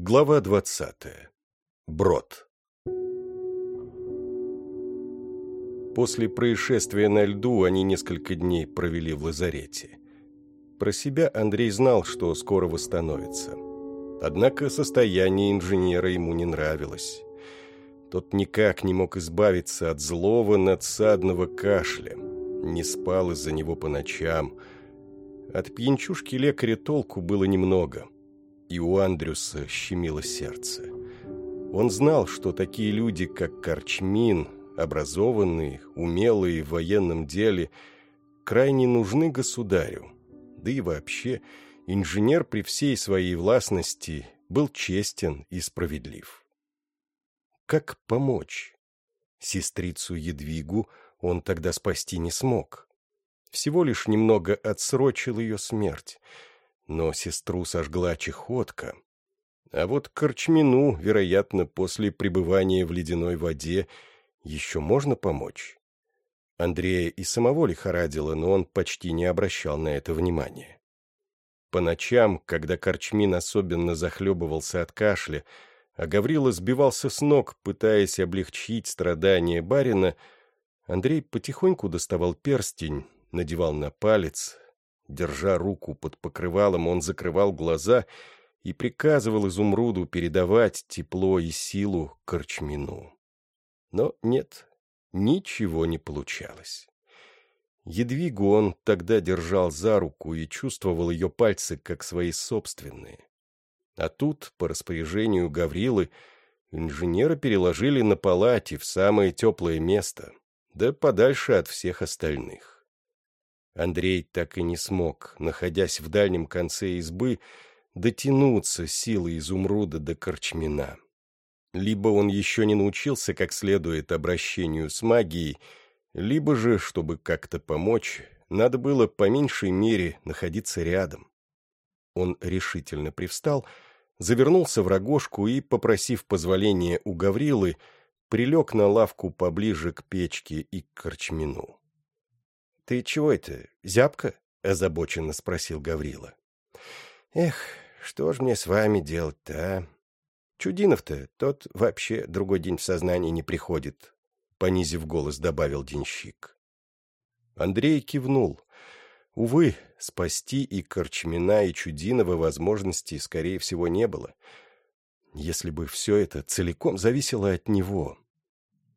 Глава двадцатая. Брод. После происшествия на льду они несколько дней провели в лазарете. Про себя Андрей знал, что скоро восстановится. Однако состояние инженера ему не нравилось. Тот никак не мог избавиться от злого надсадного кашля. Не спал из-за него по ночам. От пьянчушки лекаря толку было немного – и у Андрюса щемило сердце. Он знал, что такие люди, как Корчмин, образованные, умелые в военном деле, крайне нужны государю. Да и вообще, инженер при всей своей властности был честен и справедлив. Как помочь? Сестрицу Едвигу он тогда спасти не смог. Всего лишь немного отсрочил ее смерть — но сестру сожгла чехотка. А вот Корчмину, вероятно, после пребывания в ледяной воде еще можно помочь. Андрея и самого лихорадило, но он почти не обращал на это внимания. По ночам, когда Корчмин особенно захлебывался от кашля, а Гаврила сбивался с ног, пытаясь облегчить страдания барина, Андрей потихоньку доставал перстень, надевал на палец, Держа руку под покрывалом, он закрывал глаза и приказывал изумруду передавать тепло и силу Корчмину. Но нет, ничего не получалось. Едвигу он тогда держал за руку и чувствовал ее пальцы, как свои собственные. А тут, по распоряжению Гаврилы, инженера переложили на палате в самое теплое место, да подальше от всех остальных. Андрей так и не смог, находясь в дальнем конце избы, дотянуться силой изумруда до Корчмина. Либо он еще не научился как следует обращению с магией, либо же, чтобы как-то помочь, надо было по меньшей мере находиться рядом. Он решительно привстал, завернулся в рогожку и, попросив позволения у Гаврилы, прилег на лавку поближе к печке и к Корчмину. «Ты чего это, зябко?» — озабоченно спросил Гаврила. «Эх, что ж мне с вами делать-то, а? Чудинов-то, тот вообще другой день в сознание не приходит», — понизив голос, добавил денщик. Андрей кивнул. Увы, спасти и Корчмина, и Чудинова возможности, скорее всего, не было. Если бы все это целиком зависело от него.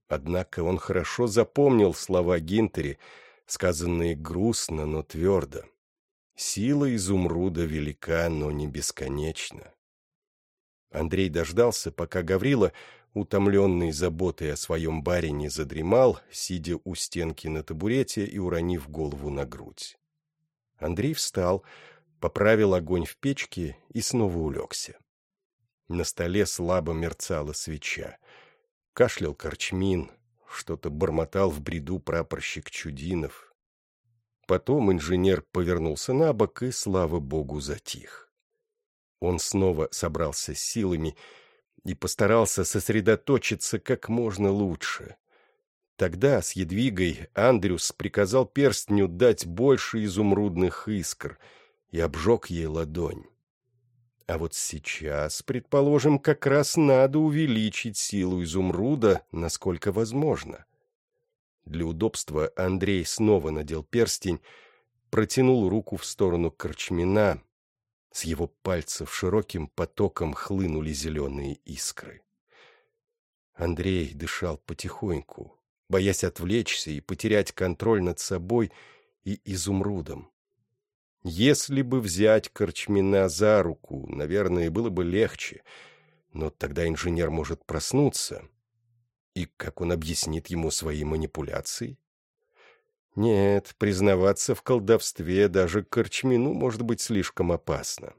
Однако он хорошо запомнил слова Гинтери — сказанные грустно, но твердо. Сила изумруда велика, но не бесконечна. Андрей дождался, пока Гаврила, утомленный заботой о своем барине, задремал, сидя у стенки на табурете и уронив голову на грудь. Андрей встал, поправил огонь в печке и снова улегся. На столе слабо мерцала свеча. Кашлял корчмин, что-то бормотал в бреду прапорщик Чудинов. Потом инженер повернулся на бок и, слава богу, затих. Он снова собрался с силами и постарался сосредоточиться как можно лучше. Тогда с Едвигой Андрюс приказал перстню дать больше изумрудных искр и обжег ей ладонь. А вот сейчас, предположим, как раз надо увеличить силу изумруда, насколько возможно. Для удобства Андрей снова надел перстень, протянул руку в сторону Корчмина. С его пальцев широким потоком хлынули зеленые искры. Андрей дышал потихоньку, боясь отвлечься и потерять контроль над собой и изумрудом. Если бы взять Корчмина за руку, наверное, было бы легче, но тогда инженер может проснуться. И как он объяснит ему свои манипуляции? Нет, признаваться в колдовстве даже Корчмину может быть слишком опасно.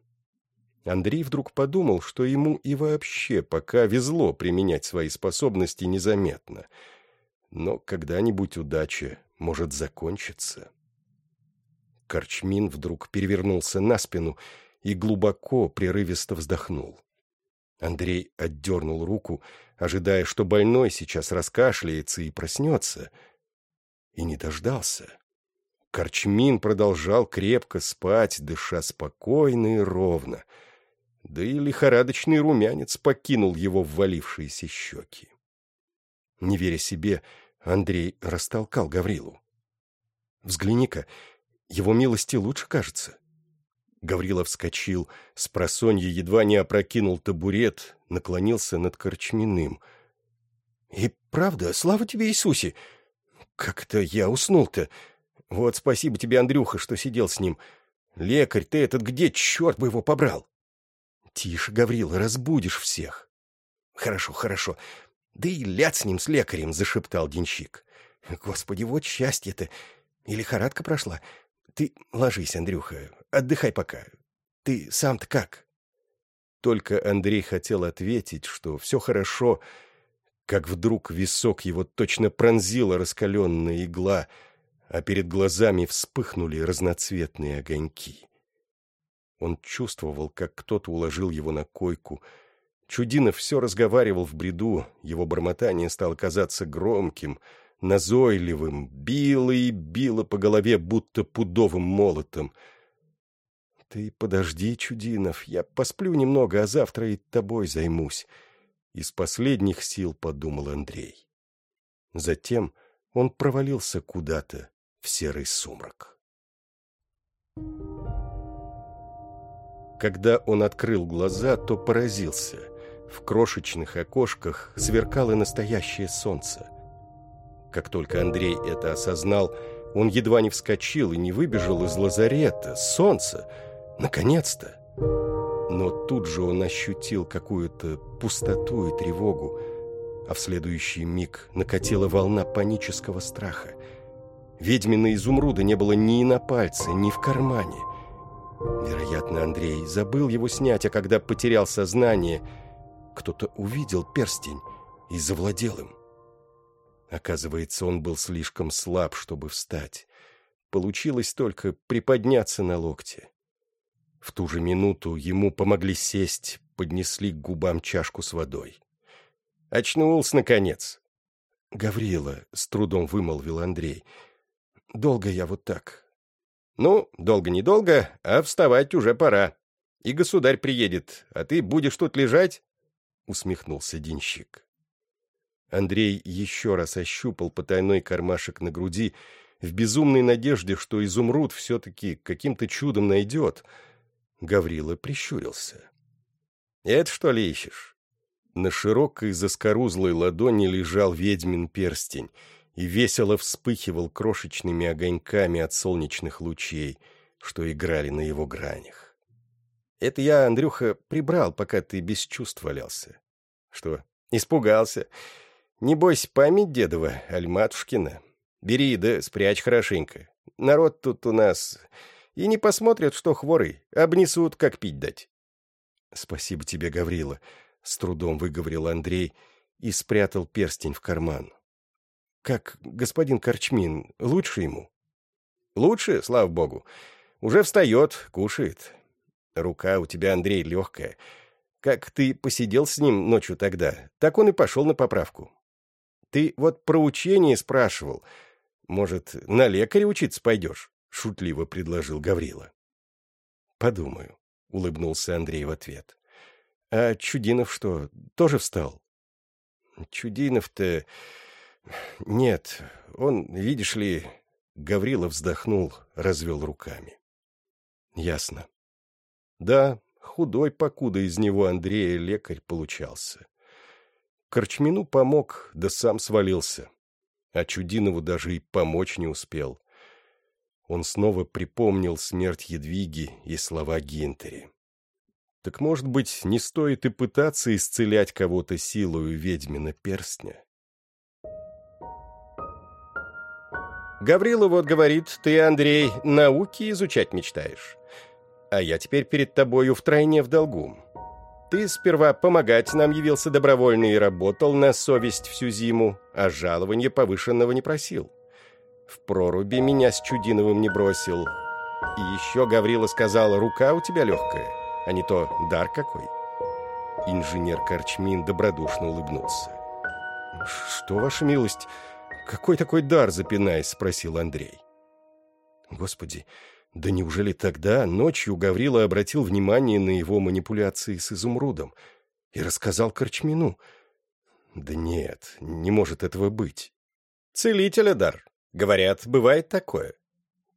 Андрей вдруг подумал, что ему и вообще пока везло применять свои способности незаметно. Но когда-нибудь удача может закончиться. Корчмин вдруг перевернулся на спину и глубоко, прерывисто вздохнул. Андрей отдернул руку, ожидая, что больной сейчас раскашляется и проснется. И не дождался. Корчмин продолжал крепко спать, дыша спокойно и ровно. да и лихорадочный румянец покинул его ввалившиеся щеки. Не веря себе, Андрей растолкал Гаврилу. «Взгляни-ка, его милости лучше кажется». Гаврила вскочил, с просонья едва не опрокинул табурет, наклонился над Корчминым. «И правда, слава тебе, Иисусе! Как это я уснул-то? Вот спасибо тебе, Андрюха, что сидел с ним. Лекарь ты этот где, черт бы его побрал!» «Тише, Гаврила, разбудишь всех!» «Хорошо, хорошо. Да и ляд с ним, с лекарем!» — зашептал денщик. «Господи, вот счастье-то! И лихорадка прошла. Ты ложись, Андрюха, отдыхай пока. Ты сам-то как?» Только Андрей хотел ответить, что все хорошо, как вдруг висок его точно пронзила раскаленная игла, а перед глазами вспыхнули разноцветные огоньки. Он чувствовал, как кто-то уложил его на койку. Чудинов все разговаривал в бреду, его бормотание стало казаться громким — назойливым, било и било по голове, будто пудовым молотом. «Ты подожди, Чудинов, я посплю немного, а завтра и тобой займусь», — из последних сил подумал Андрей. Затем он провалился куда-то в серый сумрак. Когда он открыл глаза, то поразился. В крошечных окошках сверкало настоящее солнце — как только Андрей это осознал, он едва не вскочил и не выбежал из лазарета. Солнце! Наконец-то! Но тут же он ощутил какую-то пустоту и тревогу, а в следующий миг накатила волна панического страха. Ведьмины изумруда не было ни на пальце, ни в кармане. Вероятно, Андрей забыл его снять, а когда потерял сознание, кто-то увидел перстень и завладел им. Оказывается, он был слишком слаб, чтобы встать. Получилось только приподняться на локте. В ту же минуту ему помогли сесть, поднесли к губам чашку с водой. Очнулся, наконец. «Гаврила», — с трудом вымолвил Андрей, — «долго я вот так». «Ну, долго-недолго, а вставать уже пора. И государь приедет, а ты будешь тут лежать?» — усмехнулся денщик. Андрей еще раз ощупал потайной кармашек на груди в безумной надежде, что изумруд все-таки каким-то чудом найдет. Гаврила прищурился. «Это что ли ищешь?» На широкой заскорузлой ладони лежал ведьмин перстень и весело вспыхивал крошечными огоньками от солнечных лучей, что играли на его гранях. «Это я, Андрюха, прибрал, пока ты без чувств валялся». «Что, испугался?» Не бойся, память дедова, аль матушкина. Бери да спрячь хорошенько. Народ тут у нас... И не посмотрят, что хворый, обнесут, как пить дать. — Спасибо тебе, Гаврила, — с трудом выговорил Андрей и спрятал перстень в карман. — Как господин Корчмин, лучше ему? — Лучше, слава богу. Уже встает, кушает. Рука у тебя, Андрей, легкая. Как ты посидел с ним ночью тогда, так он и пошел на поправку. Ты вот про учение спрашивал. Может, на лекаря учиться пойдешь?» — шутливо предложил Гаврила. «Подумаю», — улыбнулся Андрей в ответ. «А Чудинов что, тоже встал?» «Чудинов-то... Нет, он, видишь ли...» Гаврила вздохнул, развел руками. «Ясно. Да, худой покуда из него Андрея лекарь получался. Корчмину помог, да сам свалился. А Чудинову даже и помочь не успел. Он снова припомнил смерть Едвиги и слова Гинтери. Так, может быть, не стоит и пытаться исцелять кого-то силою ведьмина перстня? Гаврила вот говорит, ты, Андрей, науки изучать мечтаешь. А я теперь перед тобою втройне в долгу. Ты сперва помогать нам явился добровольно и работал на совесть всю зиму, а жалования повышенного не просил. В проруби меня с Чудиновым не бросил. И еще Гаврила сказала, рука у тебя легкая, а не то дар какой. Инженер Корчмин добродушно улыбнулся. «Что, ваша милость, какой такой дар, запинаясь?» — спросил Андрей. «Господи, Да неужели тогда, ночью, Гаврила обратил внимание на его манипуляции с изумрудом и рассказал Корчмину? Да нет, не может этого быть. Целителя дар. Говорят, бывает такое.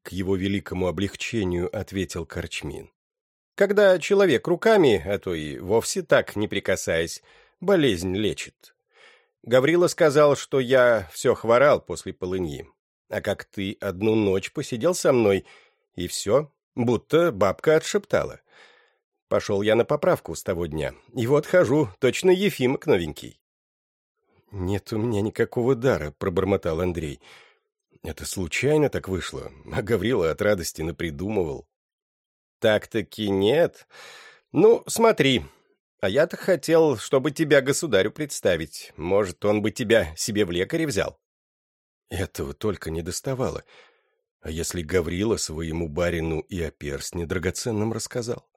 К его великому облегчению ответил Корчмин. Когда человек руками, а то и вовсе так не прикасаясь, болезнь лечит. Гаврила сказал, что я все хворал после полыньи, а как ты одну ночь посидел со мной, и все, будто бабка отшептала. Пошел я на поправку с того дня, и вот хожу, точно Ефимок новенький. «Нет у меня никакого дара», — пробормотал Андрей. «Это случайно так вышло, а Гаврила от радости напридумывал». «Так-таки нет. Ну, смотри, а я-то хотел, чтобы тебя государю представить. Может, он бы тебя себе в лекаре взял?» Этого только не доставало. А если Гаврила своему барину и о перстне драгоценном рассказал?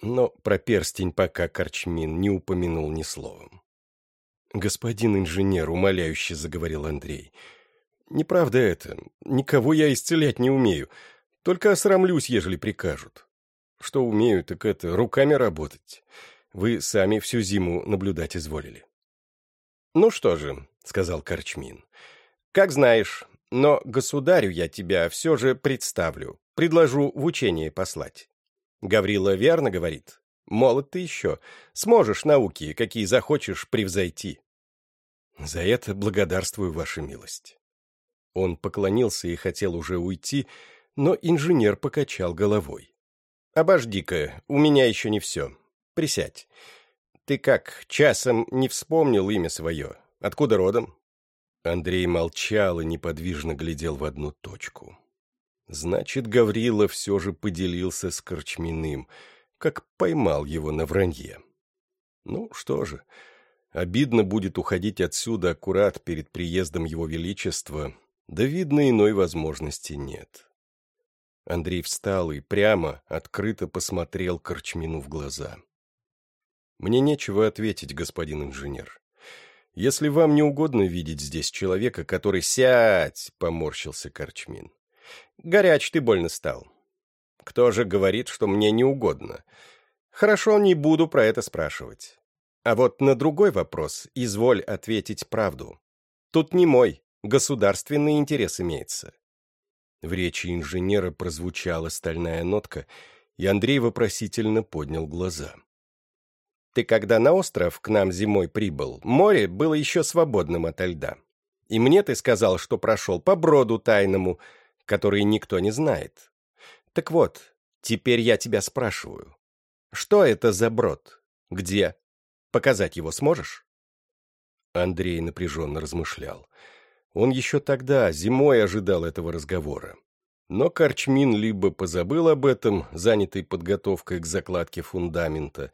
Но про перстень пока Корчмин не упомянул ни словом. «Господин инженер», — умоляюще заговорил Андрей, — «неправда это. Никого я исцелять не умею. Только осрамлюсь, ежели прикажут. Что умею, так это руками работать. Вы сами всю зиму наблюдать изволили». «Ну что же», — сказал Корчмин, — «как знаешь, но государю я тебя все же представлю, предложу в учение послать». Гаврила верно говорит. Молод ты еще. Сможешь науки, какие захочешь, превзойти. За это благодарствую, ваша милость. Он поклонился и хотел уже уйти, но инженер покачал головой. «Обожди-ка, у меня еще не все. Присядь. Ты как, часом не вспомнил имя свое? Откуда родом?» Андрей молчал и неподвижно глядел в одну точку. Значит, Гаврила все же поделился с Корчминым, как поймал его на вранье. Ну, что же, обидно будет уходить отсюда аккурат перед приездом его величества, да, видно, иной возможности нет. Андрей встал и прямо, открыто посмотрел Корчмину в глаза. «Мне нечего ответить, господин инженер. Если вам не угодно видеть здесь человека, который сядь, — поморщился Корчмин. Горяч ты больно стал. Кто же говорит, что мне не угодно? Хорошо, не буду про это спрашивать. А вот на другой вопрос изволь ответить правду. Тут не мой, государственный интерес имеется. В речи инженера прозвучала стальная нотка, и Андрей вопросительно поднял глаза. «Ты когда на остров к нам зимой прибыл, море было еще свободным ото льда. И мне ты сказал, что прошел по броду тайному, который никто не знает. Так вот, теперь я тебя спрашиваю. Что это за брод? Где? Показать его сможешь?» Андрей напряженно размышлял. Он еще тогда, зимой, ожидал этого разговора. Но Корчмин либо позабыл об этом, занятый подготовкой к закладке фундамента,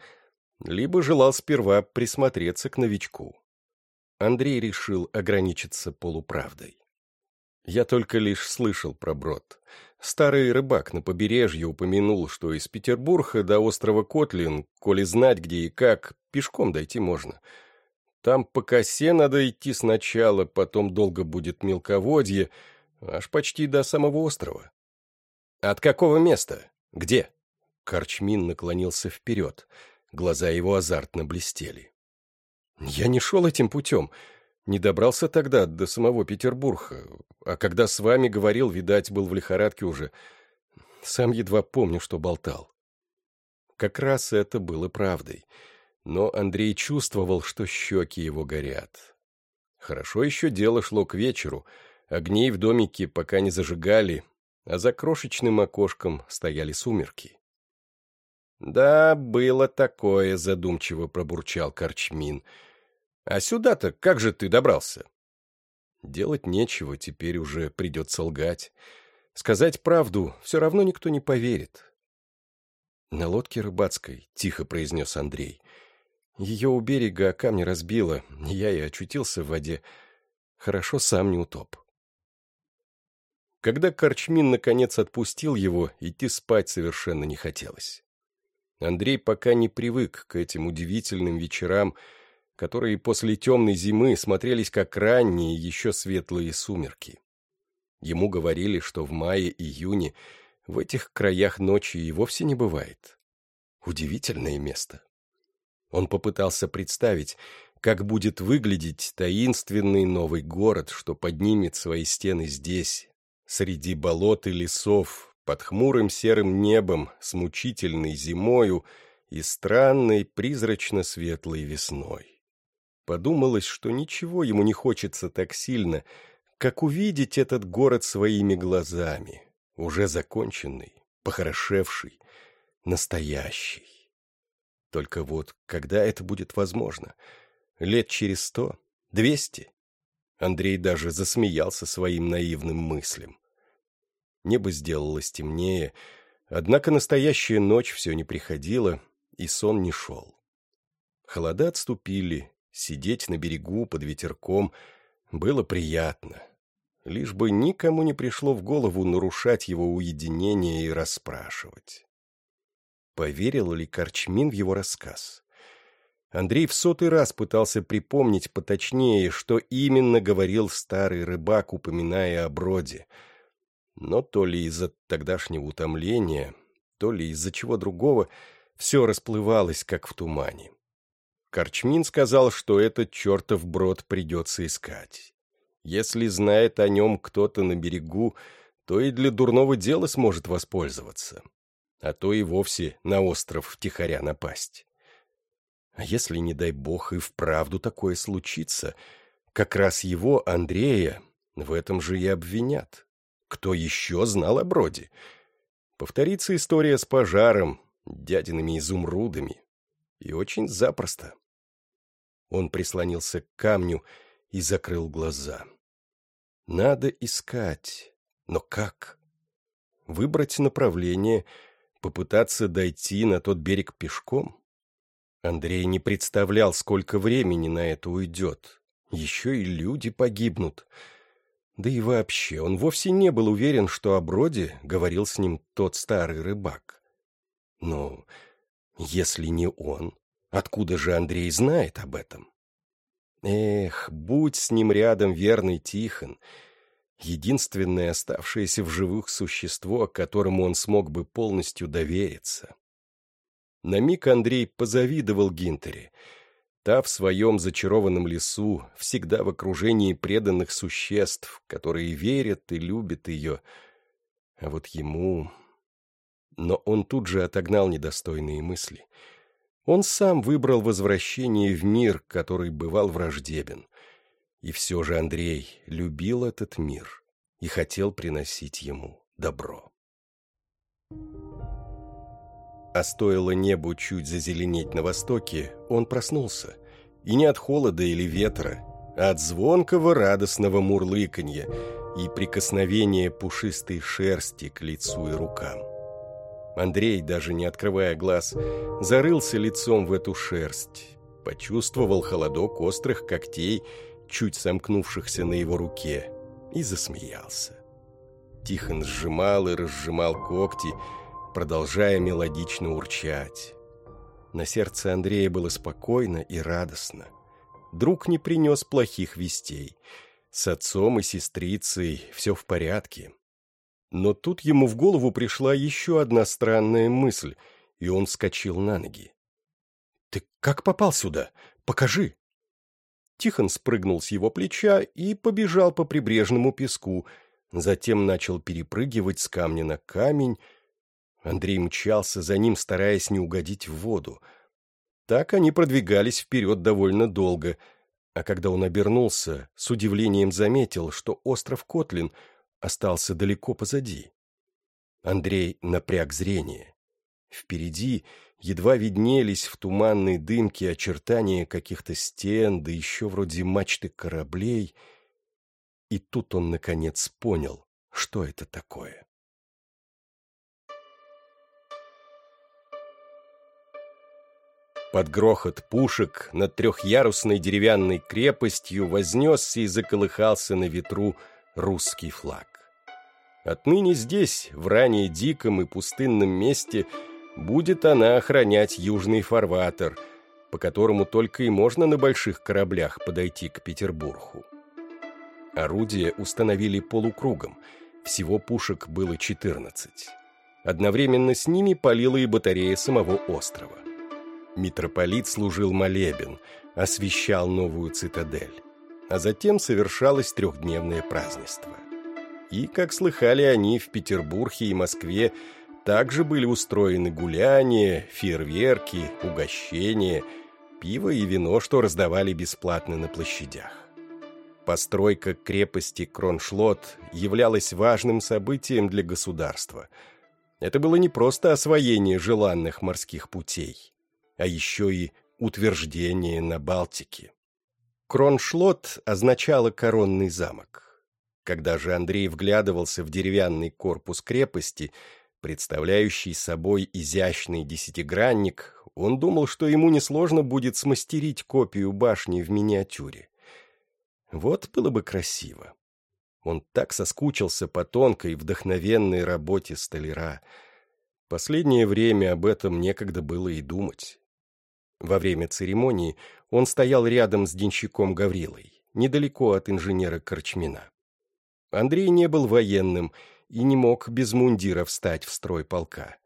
либо желал сперва присмотреться к новичку. Андрей решил ограничиться полуправдой. Я только лишь слышал про брод. Старый рыбак на побережье упомянул, что из Петербурга до острова Котлин, коли знать где и как, пешком дойти можно. Там по косе надо идти сначала, потом долго будет мелководье, аж почти до самого острова. «От какого места? Где?» Корчмин наклонился вперед. Глаза его азартно блестели. «Я не шел этим путем. Не добрался тогда до самого Петербурга, а когда с вами говорил, видать, был в лихорадке уже. Сам едва помню, что болтал. Как раз это было правдой. Но Андрей чувствовал, что щеки его горят. Хорошо еще дело шло к вечеру. Огней в домике пока не зажигали, а за крошечным окошком стояли сумерки. «Да, было такое», — задумчиво пробурчал Корчмин — а сюда-то как же ты добрался? Делать нечего, теперь уже придется лгать. Сказать правду все равно никто не поверит. На лодке рыбацкой, тихо произнес Андрей. Ее у берега камни разбило, я и очутился в воде. Хорошо сам не утоп. Когда Корчмин наконец отпустил его, идти спать совершенно не хотелось. Андрей пока не привык к этим удивительным вечерам, которые после темной зимы смотрелись как ранние, еще светлые сумерки. Ему говорили, что в мае-июне В этих краях ночи и вовсе не бывает. Удивительное место. Он попытался представить, как будет выглядеть таинственный новый город, что поднимет свои стены здесь, среди болот и лесов, под хмурым серым небом, с мучительной зимою и странной призрачно-светлой весной. Подумалось, что ничего ему не хочется так сильно, как увидеть этот город своими глазами, уже законченный, похорошевший, настоящий. Только вот когда это будет возможно? Лет через сто? Двести? Андрей даже засмеялся своим наивным мыслям. Небо сделалось темнее, однако настоящая ночь все не приходила, и сон не шел. Холода отступили, сидеть на берегу под ветерком было приятно, лишь бы никому не пришло в голову нарушать его уединение и расспрашивать. Поверил ли Корчмин в его рассказ? Андрей в сотый раз пытался припомнить поточнее, что именно говорил старый рыбак, упоминая о броде. Но то ли из-за тогдашнего утомления, то ли из-за чего другого, все расплывалось, как в тумане. Корчмин сказал, что этот чертов брод придется искать. Если знает о нем кто-то на берегу, то и для дурного дела сможет воспользоваться. А то и вовсе на остров втихаря напасть. А если, не дай бог, и вправду такое случится, как раз его, Андрея, в этом же и обвинят. Кто еще знал о Броде? Повторится история с пожаром, дядиными изумрудами. И очень запросто. Он прислонился к камню и закрыл глаза. Надо искать. Но как? Выбрать направление, попытаться дойти на тот берег пешком? Андрей не представлял, сколько времени на это уйдет. Еще и люди погибнут. Да и вообще, он вовсе не был уверен, что о броде говорил с ним тот старый рыбак. Но если не он, откуда же Андрей знает об этом? Эх, будь с ним рядом верный Тихон, единственное оставшееся в живых существо, которому он смог бы полностью довериться. На миг Андрей позавидовал Гинтере. Та в своем зачарованном лесу, всегда в окружении преданных существ, которые верят и любят ее. А вот ему... Но он тут же отогнал недостойные мысли — он сам выбрал возвращение в мир, который бывал враждебен. И все же Андрей любил этот мир и хотел приносить ему добро. А стоило небу чуть зазеленеть на востоке, он проснулся. И не от холода или ветра, а от звонкого радостного мурлыканья и прикосновения пушистой шерсти к лицу и рукам. Андрей, даже не открывая глаз, зарылся лицом в эту шерсть, почувствовал холодок острых когтей, чуть сомкнувшихся на его руке, и засмеялся. Тихон сжимал и разжимал когти, продолжая мелодично урчать. На сердце Андрея было спокойно и радостно. Друг не принес плохих вестей. С отцом и сестрицей все в порядке. Но тут ему в голову пришла еще одна странная мысль, и он вскочил на ноги. «Ты как попал сюда? Покажи!» Тихон спрыгнул с его плеча и побежал по прибрежному песку, затем начал перепрыгивать с камня на камень. Андрей мчался за ним, стараясь не угодить в воду. Так они продвигались вперед довольно долго, а когда он обернулся, с удивлением заметил, что остров Котлин — остался далеко позади. Андрей напряг зрение. Впереди едва виднелись в туманной дымке очертания каких-то стен, да еще вроде мачты кораблей. И тут он, наконец, понял, что это такое. Под грохот пушек над трехъярусной деревянной крепостью вознесся и заколыхался на ветру русский флаг. Отныне здесь, в ранее диком и пустынном месте, будет она охранять южный фарватер, по которому только и можно на больших кораблях подойти к Петербургу. Орудия установили полукругом, всего пушек было 14. Одновременно с ними палила и батарея самого острова. Митрополит служил молебен, освещал новую цитадель. А затем совершалось трехдневное празднество. И, как слыхали они, в Петербурге и Москве также были устроены гуляния, фейерверки, угощения, пиво и вино, что раздавали бесплатно на площадях. Постройка крепости Кроншлот являлась важным событием для государства. Это было не просто освоение желанных морских путей, а еще и утверждение на Балтике. Кроншлот означало коронный замок. Когда же Андрей вглядывался в деревянный корпус крепости, представляющий собой изящный десятигранник, он думал, что ему несложно будет смастерить копию башни в миниатюре. Вот было бы красиво. Он так соскучился по тонкой, вдохновенной работе столяра. Последнее время об этом некогда было и думать. Во время церемонии он стоял рядом с денщиком Гаврилой, недалеко от инженера Корчмина. Андрей не был военным и не мог без мундира встать в строй полка.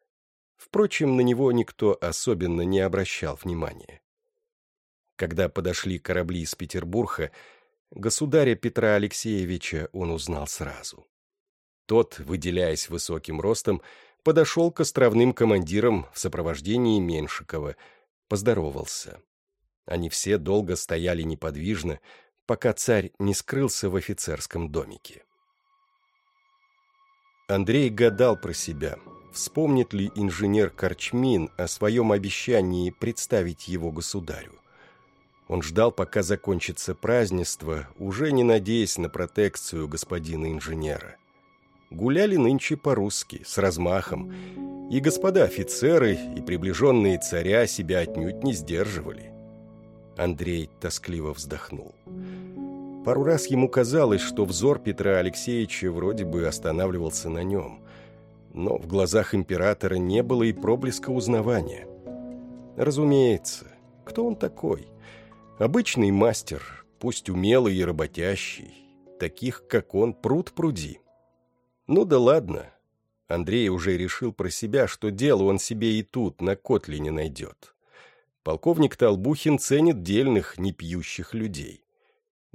Впрочем, на него никто особенно не обращал внимания. Когда подошли корабли из Петербурга, Государя Петра Алексеевича он узнал сразу. Тот, выделяясь высоким ростом, подошел к островным командирам в сопровождении Меншикова, поздоровался. Они все долго стояли неподвижно, пока царь не скрылся в офицерском домике. Андрей гадал про себя, вспомнит ли инженер Корчмин о своем обещании представить его государю. Он ждал, пока закончится празднество, уже не надеясь на протекцию господина инженера. Гуляли нынче по-русски, с размахом, и господа офицеры и приближенные царя себя отнюдь не сдерживали. Андрей тоскливо вздохнул. Пару раз ему казалось, что взор Петра Алексеевича вроде бы останавливался на нем, но в глазах императора не было и проблеска узнавания. Разумеется, кто он такой? Обычный мастер, пусть умелый и работящий, таких, как он, пруд пруди. Ну да ладно. Андрей уже решил про себя, что дело он себе и тут, на котле не найдет. Полковник Толбухин ценит дельных, непьющих людей.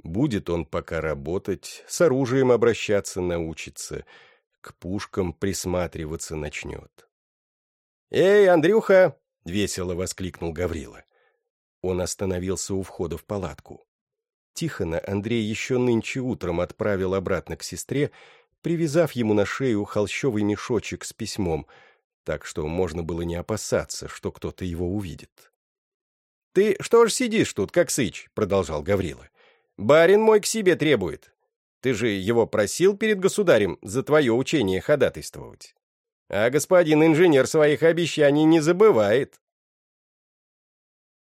Будет он пока работать, с оружием обращаться научится, к пушкам присматриваться начнет. «Эй, Андрюха!» — весело воскликнул Гаврила. Он остановился у входа в палатку. Тихона Андрей еще нынче утром отправил обратно к сестре, привязав ему на шею холщовый мешочек с письмом, так что можно было не опасаться, что кто-то его увидит. «Ты что ж сидишь тут, как сыч?» — продолжал Гаврила. «Барин мой к себе требует. Ты же его просил перед государем за твое учение ходатайствовать. А господин инженер своих обещаний не забывает».